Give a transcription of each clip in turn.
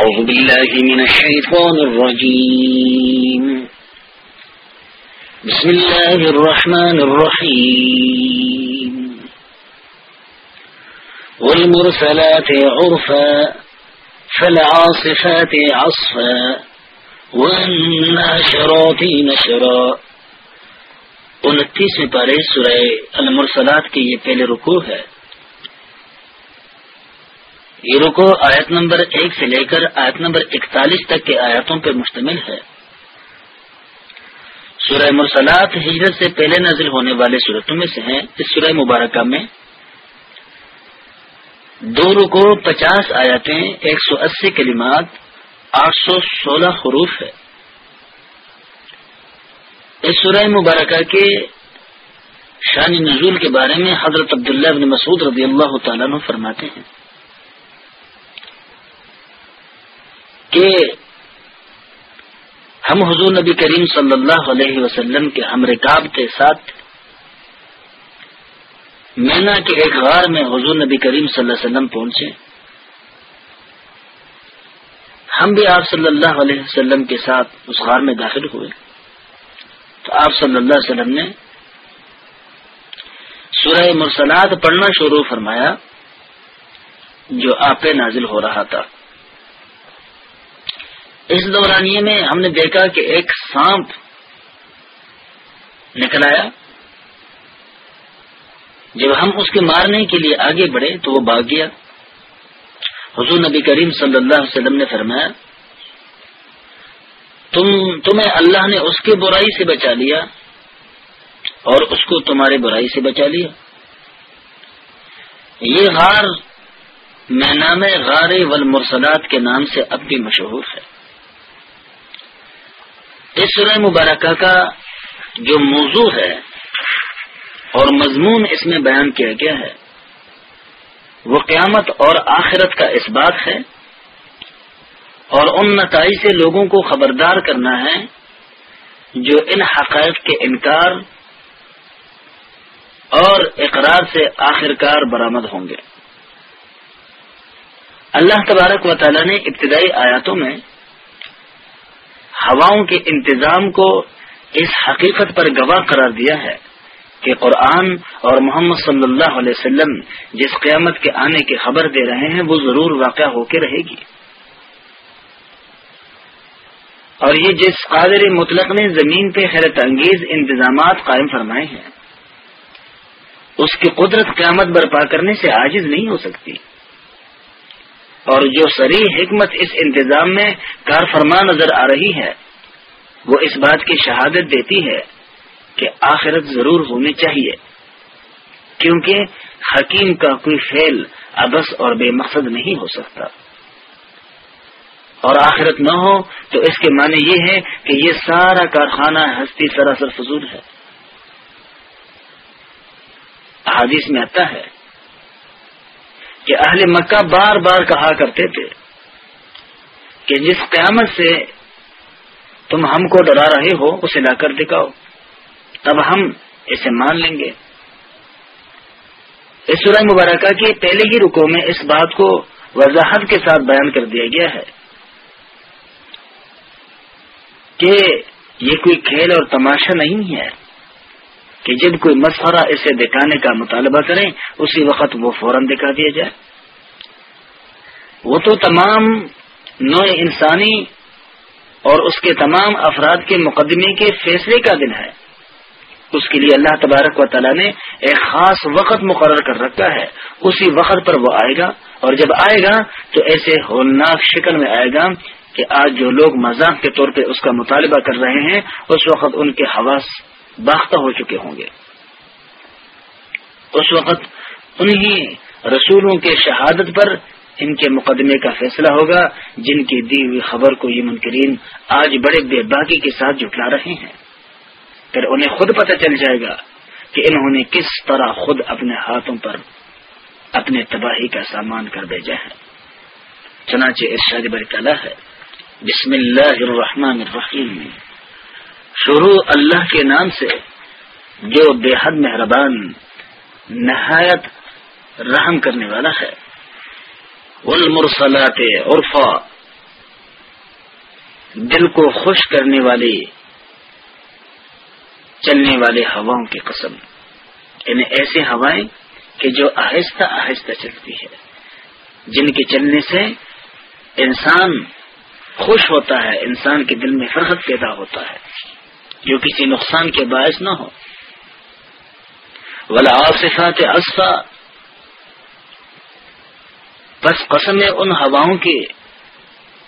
أعوذ بالله من الشيطان الرجيم. بسم الله الرحمن الرحيم. والمرسلات عرفا، فالعاصفات عصفا، والناشرات نشرا. انتیسویں پارے سورہ المرسلات کی یہ پہلے رکوع ہے۔ یہ رکو آیت نمبر ایک سے لے کر آیت نمبر اکتالیس تک کے آیاتوں پر مشتمل ہے۔ سورہ مرسلات ہجرت سے پہلے نازل ہونے والے صورتوں میں سے ہیں۔ اس سورہ مبارکہ میں دو رکو پچاس آیاتیں ایک سو اسی کلمات، آٹھ سو سولہ حروف ہے۔ اس سورہ مبارکہ کے شان نزول کے بارے میں حضرت عبداللہ بن مسعود رضی اللہ تعالیٰ فرماتے ہیں۔ کہ ہم حضور نبی کریم صلی اللہ علیہ وسلم کے ہم رکاب کے ساتھ مینا کے ایک غار میں حضور نبی کریم صلی اللہ علیہ وسلم پہنچے۔ ہم بھی آپ صلی اللہ علیہ وسلم کے ساتھ اس غار میں داخل ہوئے۔ تو آپ صلی اللہ علیہ وسلم نے سورہ مرسلات پڑھنا شروع فرمایا جو آپ نازل ہو رہا تھا۔ اس دورانیے میں ہم نے دیکھا کہ ایک سانپ نکل آیا۔ جب ہم اس کے مارنے کے لیے آگے بڑھے تو وہ بھاگ گیا۔ حضور نبی کریم صلی اللہ علیہ وسلم نے فرمایا، تم، تمہیں اللہ نے اس کے برائی سے بچا لیا اور اس کو تمہارے برائی سے بچا لیا۔ یہ غار، میں نام غار والمرسلات کے نام سے اب بھی مشہور ہے۔ اس سورہ مبارکہ کا جو موضوع ہے اور مضمون اس میں بیان کیا گیا ہے، وہ قیامت اور آخرت کا اس بات ہے۔ اور ان نتائج سے لوگوں کو خبردار کرنا ہے جو ان حقائق کے انکار اور اقرار سے آخر کار برآمد ہوں گے۔ اللہ تبارک و تعالی نے ابتدائی آیاتوں میں ہواؤں کے انتظام کو اس حقیقت پر گواہ قرار دیا ہے کہ قرآن اور محمد صلی اللہ علیہ وسلم جس قیامت کے آنے کی خبر دے رہے ہیں، وہ ضرور واقع ہو کے رہے گی۔ اور یہ جس قادر مطلق نے زمین پہ حیرت انگیز انتظامات قائم فرمائے ہیں، اس کی قدرت قیامت برپا کرنے سے عاجز نہیں ہو سکتی۔ اور جو سری حکمت اس انتظام میں کار فرما نظر آ رہی ہے، وہ اس بات کی شہادت دیتی ہے کہ آخرت ضرور ہونی چاہیے، کیونکہ حکیم کا کوئی فیل ابس اور بے مقصد نہیں ہو سکتا۔ اور آخرت نہ ہو تو اس کے معنی یہ ہے کہ یہ سارا کارخانہ ہستی سراسر فضول ہے۔ حادث میں آتا ہے کہ اہل مکہ بار بار کہا کرتے تھے کہ جس قیامت سے تم ہم کو ڈرا رہے ہو، اسے لا کر دکھاؤ۔ تب ہم اسے مان لیں گے۔ اس سورہ مبارکہ کے پہلے ہی رکو میں اس بات کو وضاحت کے ساتھ بیان کر دیا گیا ہے کہ یہ کوئی کھیل اور تماشا نہیں ہے۔ کہ جب کوئی مسخرہ اسے دکھانے کا مطالبہ کریں اسی وقت وہ فوراً دکھا دیا جائے۔ وہ تو تمام نو انسانی اور اس کے تمام افراد کے مقدمے کے فیصلے کا دن ہے۔ اس کے لیے اللہ تبارک و تعالیٰ نے ایک خاص وقت مقرر کر رکھا ہے۔ اسی وقت پر وہ آئے گا۔ اور جب آئے گا، تو ایسے ہولناک شکل میں آئے گا کہ آج جو لوگ مذاق کے طور پہ اس کا مطالبہ کر رہے ہیں، اس وقت ان کے حواس باختہ ہو چکے ہوں گے۔ اس وقت انہیں رسولوں کے شہادت پر ان کے مقدمے کا فیصلہ ہوگا، جن کی دی ہوئی خبر کو یہ منکرین آج بڑے بے باقی کے ساتھ جٹلا رہے ہیں۔ پھر انہیں خود پتہ چل جائے گا کہ انہوں نے کس طرح خود اپنے ہاتھوں پر اپنے تباہی کا سامان کر بھیجا ہے۔ چنانچہ ارشاد برکلا ہے۔ بسم اللہ الرحمن الرحیم۔ شروع اللہ کے نام سے جو بے حد مہربان، نہایت رحم کرنے والا ہے۔ والمرسلات عرفا، دل کو خوش کرنے والی، چلنے والے ہواؤں کی قسم۔ یعنی ایسے ہوائیں کہ جو آہستہ آہستہ چلتی ہے۔ جن کے چلنے سے انسان خوش ہوتا ہے، انسان کے دل میں فرحت پیدا ہوتا ہے۔ جو کسی نقصان کے باعث نہ ہو۔ ولا آصفات اصفا بس قسم ان ہواؤں کی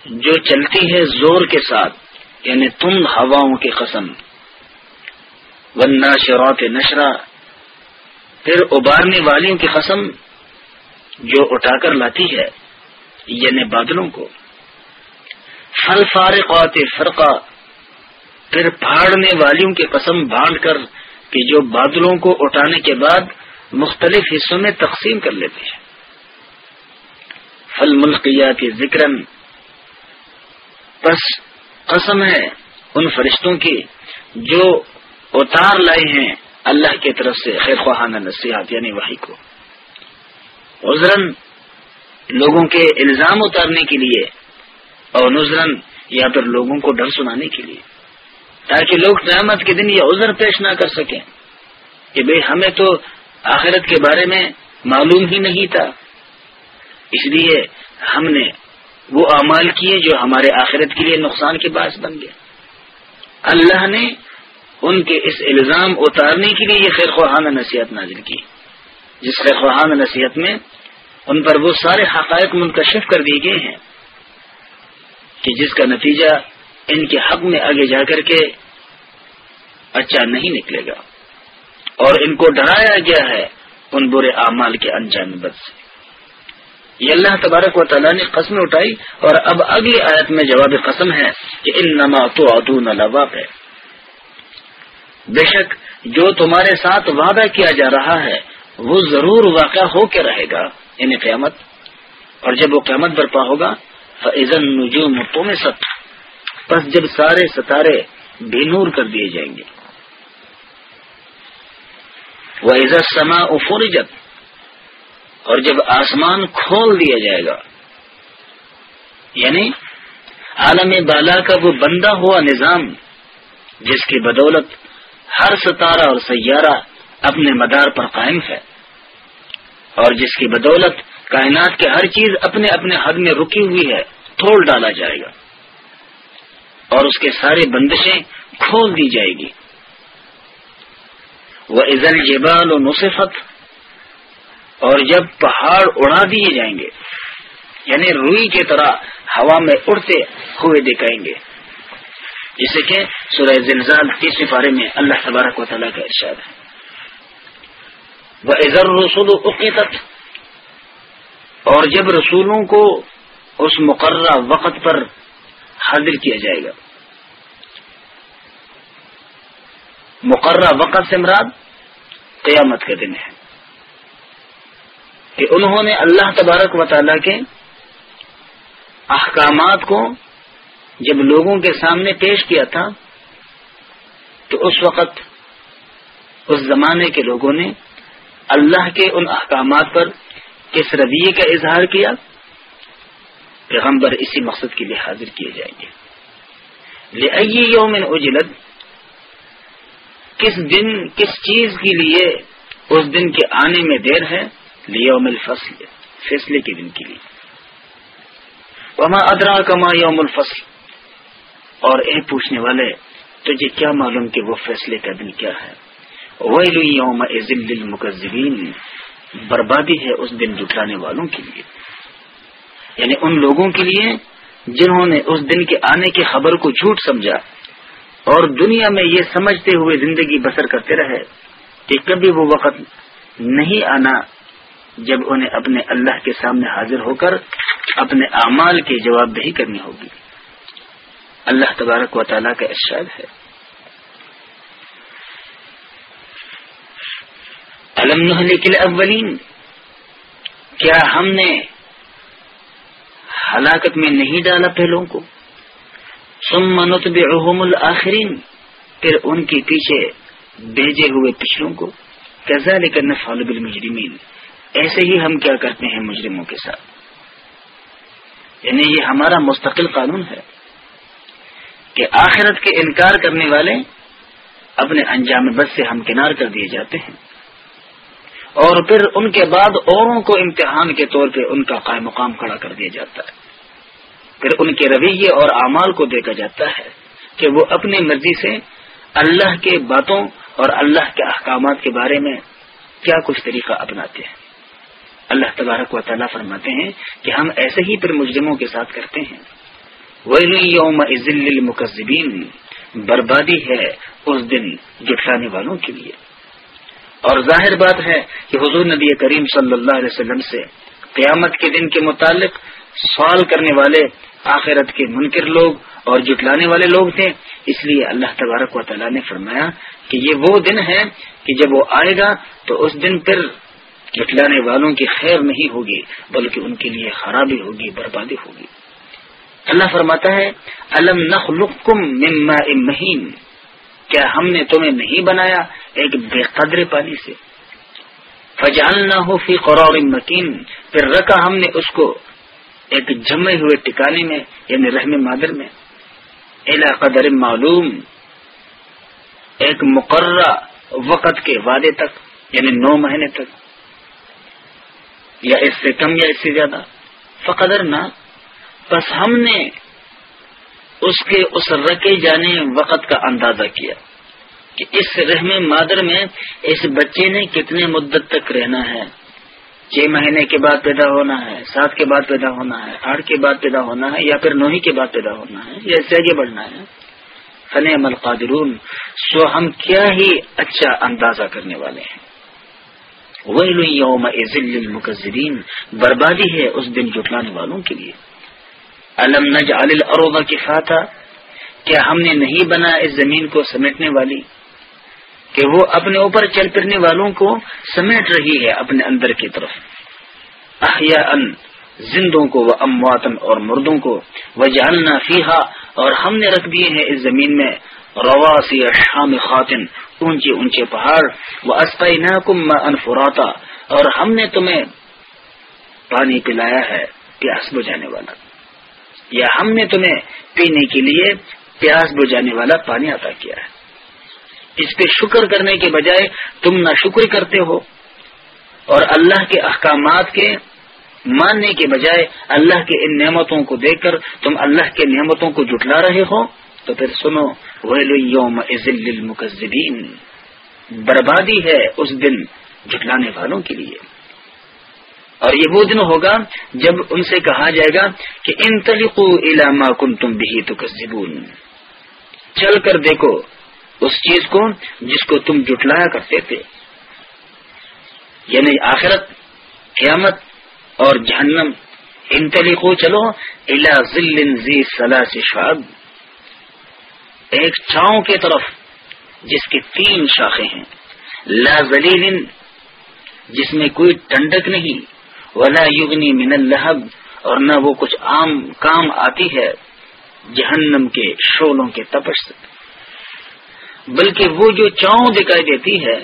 جو چلتی ہے زور کے ساتھ یعنی تم ہواؤں کی قسم۔ ورنہ شروعات نشرا۔ پھر ابارنے والیوں کی قسم جو اٹھا کر لاتی ہے یعنی بادلوں کو۔ فل فارقات فرقہ پھر پھاڑنے والیوں کی قسم بانٹ کر کہ جو بادلوں کو اٹھانے کے بعد مختلف حصوں میں تقسیم کر لیتے ہیں۔ فل ملکیات ذکر بس قسم ہے ان فرشتوں کی جو اتار لائے ہیں اللہ کی طرف سے خیر خواہانہ نصیحت یعنی وہی کو۔ عذرن لوگوں کے الزام اتارنے کے لیے اور نظرن یا پھر لوگوں کو ڈر سنانے کے لیے۔ تاکہ لوگ قیامت کے دن یہ عذر پیش نہ کر سکیں کہ بھئی ہمیں تو آخرت کے بارے میں معلوم ہی نہیں تھا۔ اس لیے ہم نے وہ اعمال کیے جو ہمارے آخرت کے لیے نقصان کے باعث بن گئے۔ اللہ نے ان کے اس الزام اتارنے کے لیے یہ خیر خواہانہ نصیحت نازل کی۔ جس خیر خواہانہ نصیحت میں ان پر وہ سارے حقائق منکشف کر دیے گئے ہیں کہ جس کا نتیجہ ان کے حق میں آگے جا کر کے اچھا نہیں نکلے گا۔ اور ان کو ڈرایا گیا ہے ان برے اعمال کے انجام بد سے یہ اللہ تبارک و تعالیٰ نے قسم اٹھائی اور اب اگلی آیت میں جواب قسم ہے کہ ان نما تو ادون ہے بے شک جو تمہارے ساتھ وعدہ کیا جا رہا ہے، وہ ضرور واقع ہو کے رہے گا یعنی قیامت۔ اور جب وہ قیامت برپا ہوگا فضن نجوم تو میں ست بس جب سارے ستارے بے نور کر دیے جائیں گے۔ وہ عزت سما افورجت اور جب آسمان کھول دیا جائے گا یعنی عالم بالا کا وہ بندہ ہوا نظام، جس کی بدولت ہر ستارہ اور سیارہ اپنے مدار پر قائم ہے، اور جس کی بدولت کائنات کے ہر چیز اپنے اپنے حد میں رکی ہوئی ہے تھوڑ ڈالا جائے گا۔ اور اس کے سارے بندشیں کھول دی جائے گی۔ وہ عزل جبال و نصفت۔ اور جب پہاڑ اڑا دیے جائیں گے یعنی روئی کی طرح ہوا میں اڑتے ہوئے دکھائیں گے۔ جسے کہ سورہ زلزال تیسرے پارے میں اللہ تبارک و تعالیٰ کا ارشاد ہے۔ وہ عزر رسول اقیت اور جب رسولوں کو اس مقررہ وقت پر حاضر کیا جائے گا۔ مقررہ وقت سے مراد قیامت کے دن ہے۔ کہ انہوں نے اللہ تبارک و تعالیٰ کے احکامات کو جب لوگوں کے سامنے پیش کیا تھا، تو اس وقت اس زمانے کے لوگوں نے اللہ کے ان احکامات پر کس رویے کا اظہار کیا پیغمبر اسی مقصد کے لیے حاضر کیے جائیں گے۔ لیے یوم اجلت کس دن، کس چیز کے لیے اس دن کے آنے میں دیر ہے؟ لیوم الفصل، فیصلے کے دن کے لیے۔ وما ادرا کما یوم الفصل؟ اور اے پوچھنے والے، تجھے کیا معلوم کہ وہ فیصلے کا دن کیا ہے؟ ویلو یوم المکذبین بربادی ہے اس دن جٹلانے والوں کے لیے۔ یعنی ان لوگوں کے لیے جنہوں نے اس دن کے آنے کی خبر کو جھوٹ سمجھا اور دنیا میں یہ سمجھتے ہوئے زندگی بسر کرتے رہے کہ کبھی وہ وقت نہیں آنا جب انہیں اپنے اللہ کے سامنے حاضر ہو کر اپنے اعمال کی جواب دہی کرنی ہوگی۔ اللہ تبارک و تعالیٰ کا ارشاد ہے۔ علم لیکن اولین کیا ہم نے ہلاکت میں نہیں ڈالا پہلوں کو۔ سم منت الآخرین۔ پھر ان کے پیچھے بھیجے ہوئے پچھلوں کو۔ کیسا لے کر فالب المجرمین ایسے ہی ہم کیا کرتے ہیں مجرموں کے ساتھ؟ یعنی یہ ہمارا مستقل قانون ہے کہ آخرت کے انکار کرنے والے اپنے انجام بد سے ہمکنار کر دیے جاتے ہیں۔ اور پھر ان کے بعد اوروں کو امتحان کے طور پہ ان کا قائم مقام کھڑا کر دیا جاتا ہے۔ پھر ان کے رویے اور اعمال کو دیکھا جاتا ہے کہ وہ اپنی مرضی سے اللہ کے باتوں اور اللہ کے احکامات کے بارے میں کیا کچھ طریقہ اپناتے ہیں۔ اللہ تبارک و تعالیٰ فرماتے ہیں کہ ہم ایسے ہی پھر مجرموں کے ساتھ کرتے ہیں۔ یوم بربادی ہے اس دن جٹلانے والوں کے لیے۔ اور ظاہر بات ہے کہ حضور نبی کریم صلی اللہ علیہ وسلم سے قیامت کے دن کے متعلق سوال کرنے والے آخرت کے منکر لوگ اور جٹلانے والے لوگ تھے۔ اس لیے اللہ تبارک و تعالیٰ نے فرمایا کہ یہ وہ دن ہے کہ جب وہ آئے گا تو اس دن پھر جٹلانے والوں کی خیر نہیں ہوگی، بلکہ ان کے لیے خرابی ہوگی، بربادی ہوگی۔ اللہ فرماتا ہے، الم نخلقکم مما مہین کیا ہم نے تمہیں نہیں بنایا ایک بے قدر پانی سے؟ فجال نہ ہو فی قرار مکین پھر رکھا ہم نے اس کو۔ ایک جمے ہوئے ٹکانے میں یعنی رحم مادر میں الا قدر معلوم، ایک مقررہ وقت کے وعدے تک یعنی نو مہینے تک، یا اس سے کم یا اس سے زیادہ، فقدر نہ، بس ہم نے اس کے اس رکے جانے وقت کا اندازہ کیا کہ اس رحم مادر میں اس بچے نے کتنے مدت تک رہنا ہے۔ چھ مہینے کے بعد پیدا ہونا ہے، سات کے بعد پیدا ہونا ہے، آٹھ کے بعد پیدا ہونا ہے یا پھر نوہی کے بعد پیدا ہونا ہے یا ایسے آگے بڑھنا ہے۔ فن عمل قادرون سو ہم کیا ہی اچھا اندازہ کرنے والے ہیں۔ وہی یوم عزل بربادی ہے اس دن جٹلانے والوں کے لیے۔ علم نج الروبا کی فاتح کیا ہم نے نہیں بنا اس زمین کو سمیٹنے والی؟ کہ وہ اپنے اوپر چل پھرنے والوں کو سمیٹ رہی ہے اپنے اندر کی طرف۔ احیا ان زندوں کو وہ امواتن اور مردوں کو۔ وہ جاننا فیحا اور ہم نے رکھ دیے ہیں اس زمین میں۔ رواسی شام خاتن اونچے اونچے پہاڑ۔ وہ اسپائی ناکم انفراتا اور ہم نے تمہیں پانی پلایا ہے پیاس بجانے والا۔ یا ہم نے تمہیں پینے کے لیے پیاس بجانے والا پانی عطا کیا ہے۔ اس پہ شکر کرنے کے بجائے تم نہ شکر کرتے ہو۔ اور اللہ کے احکامات کے ماننے کے بجائے اللہ کے ان نعمتوں کو دیکھ کر تم اللہ کے نعمتوں کو جٹلا رہے ہو، تو پھر سنو یوم المکذبین بربادی ہے اس دن جٹلانے والوں کے لیے۔ اور یہ وہ دن ہوگا جب ان سے کہا جائے گا کہ ان تلقو علامہ کن تم بھی تو چل کر دیکھو اس چیز کو جس کو تم جٹلایا کرتے تھے۔ یعنی آخرت، قیامت اور جہنم۔ ان تلقو چلو، الا ذی شاب ایک چھاؤں کی طرف جس کی تین شاخیں ہیں۔ لا ذلیل، جس میں کوئی ٹنڈک نہیں۔ ولا یغنی من الحب اور نہ وہ کچھ عام کام آتی ہے جہنم کے شولوں کے تپش سے۔ بلکہ وہ جو چاؤں دکھائی دیتی ہے،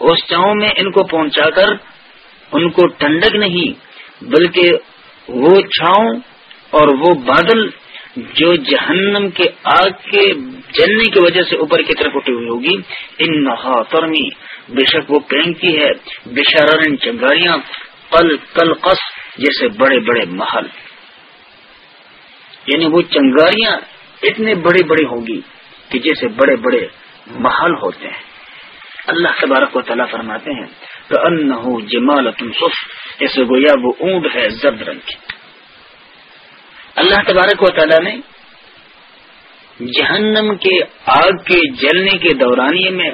اس چاؤں میں ان کو پہنچا کر ان کو ٹھنڈک نہیں، بلکہ وہ چھاؤں اور وہ بادل جو جہنم کے آگ کے جلنے کی وجہ سے اوپر کی طرف اٹھی ہوئی ہوگی ان ترمی، بے شک وہ پینگتی ہے بے چنگاریاں، پل کل قص جیسے بڑے بڑے محل۔ یعنی وہ چنگاریاں اتنے بڑے بڑے ہوں گی کہ جیسے بڑے بڑے محل ہوتے ہیں۔ اللہ تبارک و تعالیٰ فرماتے ہیں تو ان جمال صف جیسے گویا وہ اونٹ ہے زرد رنگ کی۔ اللہ تبارک و تعالیٰ نے جہنم کے آگ کے جلنے کے دورانیے میں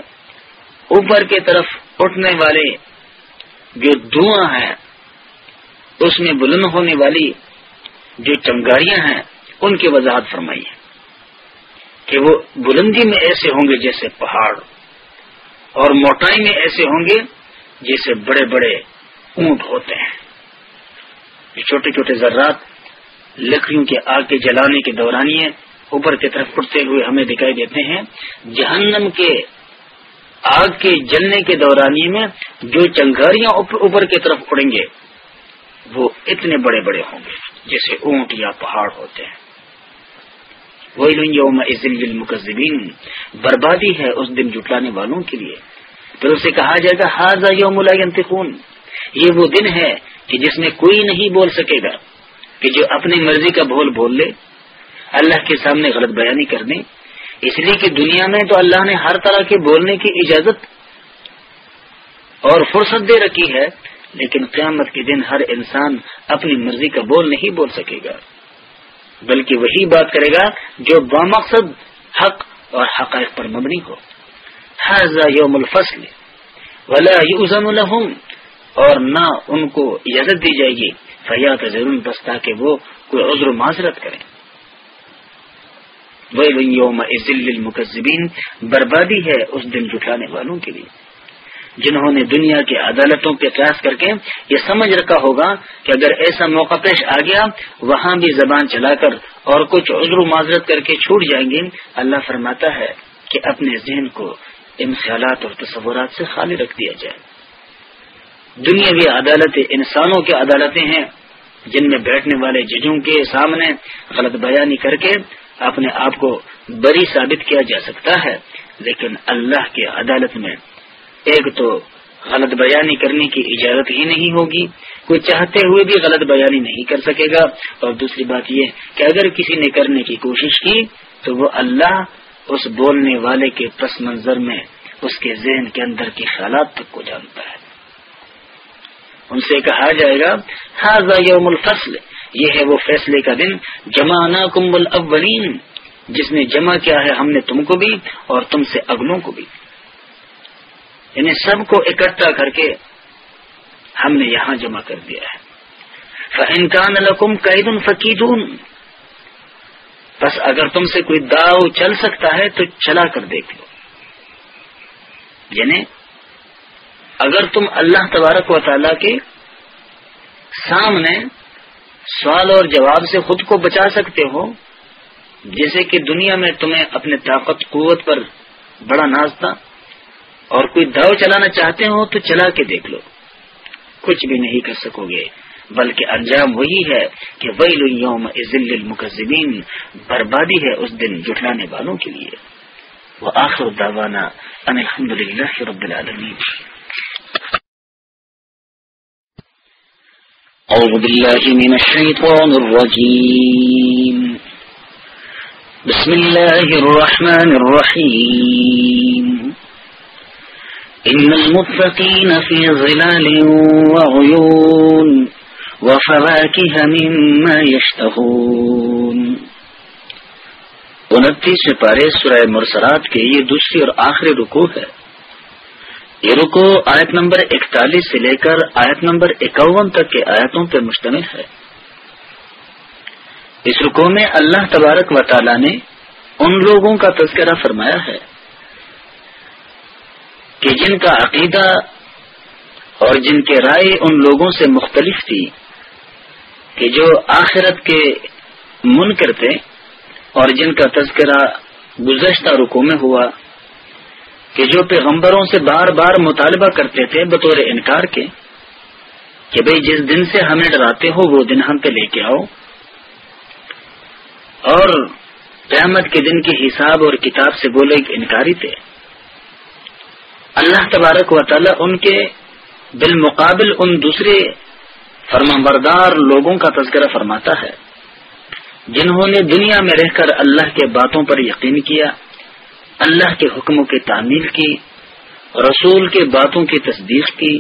اوپر کی طرف اٹھنے والے جو دھواں ہیں، اس میں بلند ہونے والی جو چنگاریاں ہیں، ان کی وضاحت فرمائی ہے۔ کہ وہ بلندی میں ایسے ہوں گے جیسے پہاڑ اور موٹائی میں ایسے ہوں گے جیسے بڑے بڑے اونٹ ہوتے ہیں۔ یہ چھوٹے چھوٹے ذرات لکڑیوں کے آگ کے جلانے کے دورانی اوپر کی طرف اٹھتے ہوئے ہمیں دکھائی دیتے ہیں۔ جہنم کے آگ کے جلنے کے دورانی میں جو چنگاریاں اوپر کی طرف اڑیں گے، وہ اتنے بڑے بڑے ہوں گے جیسے اونٹ یا پہاڑ ہوتے ہیں۔ وہی یوم المکذبین بربادی ہے اس دن جٹلانے والوں کے لیے۔ پھر اسے کہا جائے گا حاضہ یوم الخون یہ وہ دن ہے کہ جس میں کوئی نہیں بول سکے گا کہ جو اپنی مرضی کا بول بول لے، اللہ کے سامنے غلط بیانی کر اس لیے کہ دنیا میں تو اللہ نے ہر طرح کے بولنے کی اجازت اور فرصت دے رکھی ہے، لیکن قیامت کے دن ہر انسان اپنی مرضی کا بول نہیں بول سکے گا۔ بلکہ وہی بات کرے گا جو بامقصد حق اور حقائق پر مبنی ہو۔ حضا یوم الفصل، ولا یوزن الحم اور نہ ان کو اجازت دی جائے گی۔ فیات ضرور بس تاکہ وہ کوئی عذر و معذرت کریں۔ وہ یوم المکذبین بربادی ہے اس دن جٹانے والوں کے لیے۔ جنہوں نے دنیا کی عدالتوں پہ قیاس کر کے یہ سمجھ رکھا ہوگا کہ اگر ایسا موقع پیش آ گیا، وہاں بھی زبان چلا کر اور کچھ عذر و معذرت کر کے چھوٹ جائیں گے۔ اللہ فرماتا ہے کہ اپنے ذہن کو ان خیالات اور تصورات سے خالی رکھ دیا جائے۔ دنیاوی عدالتیں انسانوں کی عدالتیں ہیں، جن میں بیٹھنے والے ججوں کے سامنے غلط بیانی کر کے اپنے آپ کو بری ثابت کیا جا سکتا ہے، لیکن اللہ کی عدالت میں ایک تو غلط بیانی کرنے کی اجازت ہی نہیں ہوگی، کوئی چاہتے ہوئے بھی غلط بیانی نہیں کر سکے گا۔ اور دوسری بات یہ کہ اگر کسی نے کرنے کی کوشش کی تو وہ اللہ اس بولنے والے کے پس منظر میں اس کے ذہن کے اندر کی خیالات تک کو جانتا ہے۔ ان سے کہا جائے گا حاضہ یوم الفصل یہ ہے وہ فیصلے کا دن جمع کمبل اولین جس نے جمع کیا ہے ہم نے تم کو بھی اور تم سے اگلوں کو بھی۔ انہیں سب کو اکٹھا کر کے ہم نے یہاں جمع کر دیا ہے۔ انکان القم قید الفقیدون بس اگر تم سے کوئی داؤ چل سکتا ہے تو چلا کر دیکھ لو۔ یعنی اگر تم اللہ تبارک و تعالی کے سامنے سوال اور جواب سے خود کو بچا سکتے ہو، جیسے کہ دنیا میں تمہیں اپنے طاقت، قوت پر بڑا ناز تھا اور کوئی داؤ چلانا چاہتے ہو تو چلا کے دیکھ لو۔ کچھ بھی نہیں کر سکو گے۔ بلکہ انجام وہی ہے کہ وہی یوم عزل المکزمین بربادی ہے اس دن جٹلانے والوں کے لیے۔ وہ آخر داوانا الحمد للہ رب العالمین۔ أعوذ بالله من الشيطان الرجيم بسم الله الرحمن الرحيم إن المتقين في ظلال وعيون وفواكه مما يشتهون انتیس پارے سورہ مرسرات کے یہ دوسری اور آخری رکو ہے۔ یہ رکو آیت نمبر اکتالیس سے لے کر آیت نمبر اکون تک کے آیتوں پر مشتمل ہے۔ اس رکو میں اللہ تبارک و تعالی نے ان لوگوں کا تذکرہ فرمایا ہے۔ کہ جن کا عقیدہ اور جن کے رائے ان لوگوں سے مختلف تھی کہ جو آخرت کے من کرتے اور جن کا تذکرہ گزشتہ رکو میں ہوا، کہ جو پیغمبروں سے بار بار مطالبہ کرتے تھے بطور انکار کے، کہ بھئی جس دن سے ہمیں ڈراتے ہو وہ دن ہم پہ لے کے آؤ۔ اور قیامت کے دن کے حساب اور کتاب سے وہ لوگ انکاری تھے۔ اللہ تبارک و تعالی ان کے بالمقابل ان دوسرے فرمانبردار لوگوں کا تذکرہ فرماتا ہے، جنہوں نے دنیا میں رہ کر اللہ کے باتوں پر یقین کیا، اللہ کے حکموں کی تعمیل کی، رسول کے باتوں کی تصدیق کی،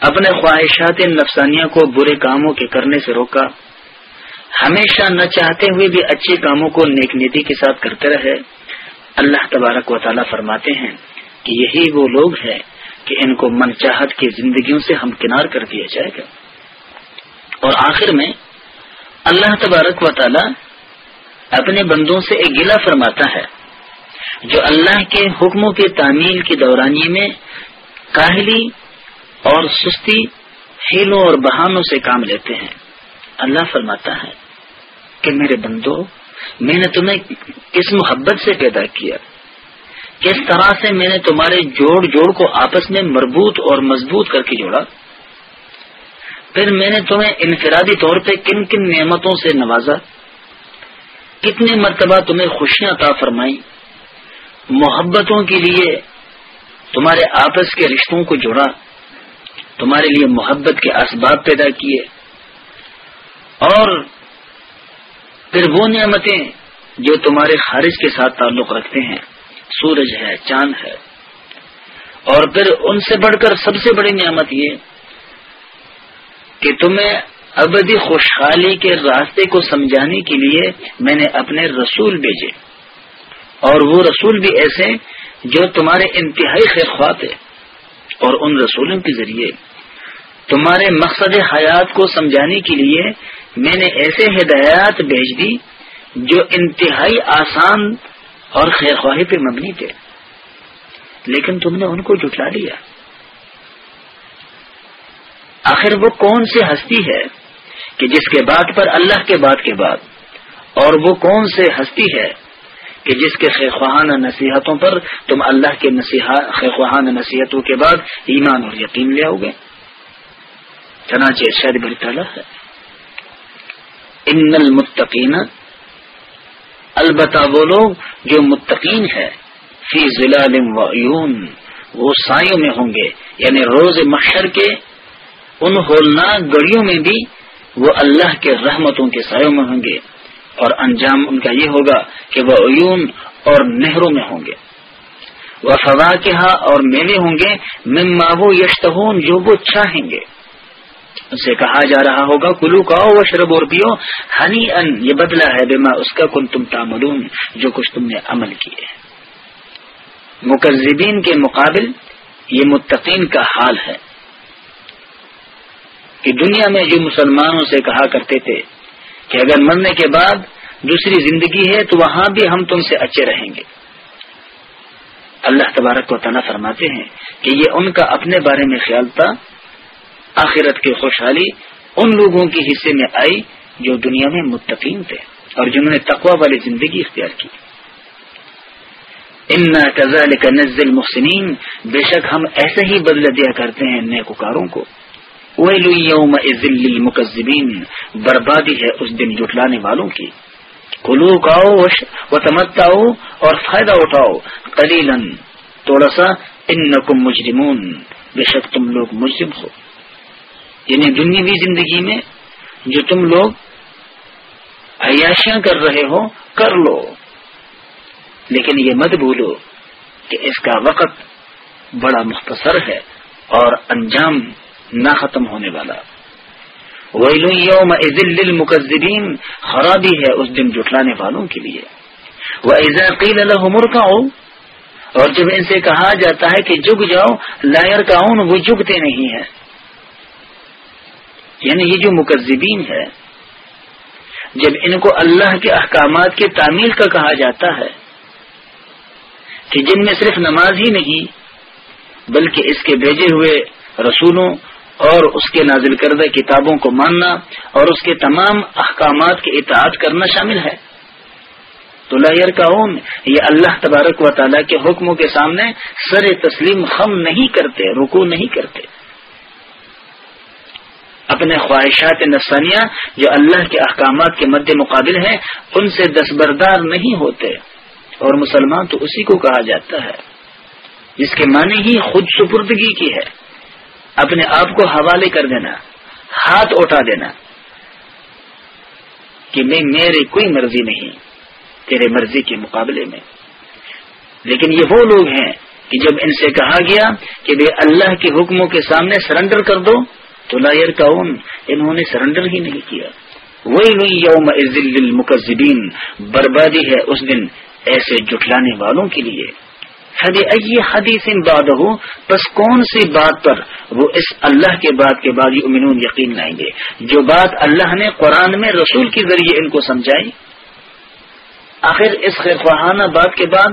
اپنے خواہشات نفسانیہ کو برے کاموں کے کرنے سے روکا۔ ہمیشہ نہ چاہتے ہوئے بھی اچھے کاموں کو نیک نیتی کے ساتھ کرتے رہے۔ اللہ تبارک و تعالیٰ فرماتے ہیں کہ یہی وہ لوگ ہیں کہ ان کو من چاہت کی زندگیوں سے ہم کنار کر دیا جائے گا۔ اور آخر میں اللہ تبارک و تعالی اپنے بندوں سے ایک گلا فرماتا ہے، جو اللہ کے حکموں کے تعمیل کی دورانی میں کاہلی اور سستی ہیلوں اور بہانوں سے کام لیتے ہیں۔ اللہ فرماتا ہے کہ میرے بندو، میں نے تمہیں کس محبت سے پیدا کیا۔ کس طرح سے میں نے تمہارے جوڑ جوڑ کو آپس میں مربوط اور مضبوط کر کے جوڑا، پھر میں نے تمہیں انفرادی طور پہ کن کن نعمتوں سے نوازا، کتنے مرتبہ تمہیں خوشیاں عطا فرمائی محبتوں کے لیے تمہارے آپس کے رشتوں کو جوڑا، تمہارے لیے محبت کے اسباب پیدا کیے، اور پھر وہ نعمتیں جو تمہارے خارج کے ساتھ تعلق رکھتے ہیں۔ سورج ہے، چاند ہے۔ اور پھر ان سے بڑھ کر سب سے بڑی نعمت یہ کہ تمہیں ابدی خوشحالی کے راستے کو سمجھانے کے لیے میں نے اپنے رسول بھیجے۔ اور وہ رسول بھی ایسے جو تمہارے انتہائی خیر خواہ تھے اور ان رسولوں کے ذریعے۔ تمہارے مقصد حیات کو سمجھانے کے لیے میں نے ایسے ہدایات بھیج دی جو انتہائی آسان اور خیر خواہی پہ مبنی تھے۔ لیکن تم نے ان کو جٹلا لیا۔ آخر وہ کون سی ہستی ہے کہ جس کے بعد پر اللہ کے بعد کے بعد، اور وہ کون سے ہستی ہے کہ جس کے خواہانہ نصیحتوں پر تم اللہ کے خواہانہ نصیحتوں کے بعد ایمان اور یقین لے آؤ گے؟ چنانچہ شاید بڑی تعالیٰ ہے۔ ان المتقین البتہ وہ لوگ جو متقین ہے فی ضلع وہ سایوں میں ہوں گے یعنی روز محشر کے ان ہولناک گڑیوں میں بھی وہ اللہ کے رحمتوں کے سایوں میں ہوں گے۔ اور انجام ان کا یہ ہوگا کہ وہ عیون اور نہروں میں ہوں گے۔ وہ فوا کے ہاں اور میوے ہوں گے، مما وہ یشتہون، جو وہ چاہیں گے۔ اسے کہا جا رہا ہوگا، کلو کا وہ شرب اور پیو ہنی ان یہ بدلا ہے بے اس کا کن تم تاملون جو کچھ تم نے عمل کیے مکذبین کے مقابل یہ متقین کا حال ہے کہ دنیا میں جو مسلمانوں سے کہا کرتے تھے کہ اگر مرنے کے بعد دوسری زندگی ہے، تو وہاں بھی ہم تم سے اچھے رہیں گے۔ اللہ تبارک کو تنا فرماتے ہیں کہ یہ ان کا اپنے بارے میں خیال تھا آخرت کی خوشحالی ان لوگوں کے حصے میں آئی جو دنیا میں متقین تھے اور جنہوں نے تقوا والی زندگی اختیار کی۔ ان کا نزل محسنین بے شک ہم ایسے ہی بدل دیا کرتے ہیں نیکوکاروں کو۔ مکذبین بربادی ہے اس دن جٹلانے والوں کی۔ کلو کاؤ و تمتاؤ اور فائدہ اٹھاؤ۔ کلیلن تھوڑا سا ان مجرمون۔ بے شک تم لوگ مجرم ہو۔ یعنی دنیاوی زندگی میں جو تم لوگ عیاشیاں کر رہے ہو، کر لو۔ لیکن یہ مت بھولو کہ اس کا وقت بڑا مختصر ہے اور انجام نہ ختم ہونے والا۔ ویلو مقدین خرابی ہے اس دن جٹلانے والوں کے لیے۔ وہ عزاقیل الحمر کا اور جب ان سے کہا جاتا ہے کہ جگ جاؤ لائر کا وہ جگتے نہیں ہیں۔ یعنی یہ جو مقزبین ہے، جب ان کو اللہ کے احکامات کی تعمیل کا کہا جاتا ہے کہ جن میں صرف نماز ہی نہیں، بلکہ اس کے بھیجے ہوئے رسولوں اور اس کے نازل کردہ کتابوں کو ماننا اور اس کے تمام احکامات کی اطاعت کرنا شامل ہے۔ تو لہر کا یہ اللہ تبارک و تعالیٰ کے حکموں کے سامنے سر تسلیم خم نہیں کرتے رکو نہیں کرتے۔ اپنے خواہشات نفسانیہ جو اللہ کے احکامات کے مد مقابل ہیں، ان سے دستبردار نہیں ہوتے۔ اور مسلمان تو اسی کو کہا جاتا ہے، جس کے معنی ہی خود سپردگی کی ہے۔ اپنے آپ کو حوالے کر دینا، ہاتھ اٹھا دینا کہ میں، میرے کوئی مرضی نہیں، تیرے مرضی کے مقابلے میں۔ لیکن یہ وہ لوگ ہیں کہ جب ان سے کہا گیا کہ بے اللہ کے حکموں کے سامنے سرنڈر کر دو تو لائر کا انہوں نے سرنڈر ہی نہیں کیا۔ وہی یوم المکذبین بربادی ہے اس دن ایسے جٹلانے والوں کے لیے۔ حدیث باد ہو بس کون سی بات پر وہ اس اللہ کے بعد کے بعد امنون یقین لائیں گے؟ جو بات اللہ نے قرآن میں رسول کے ذریعے ان کو سمجھائی؟ آخر اس خیر خواہانہ بات کے بعد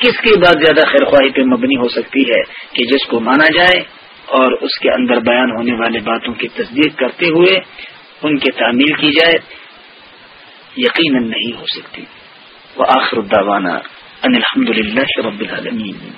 کس کی بات زیادہ خیر خواہی پہ مبنی ہو سکتی ہے کہ جس کو مانا جائے؟ اور اس کے اندر بیان ہونے والے باتوں کی تصدیق کرتے ہوئے ان کی تعمیل کی جائے، یقیناً نہیں ہو سکتی۔ وہ آخر الداوانہ ان الحمد للہ رب العالمین۔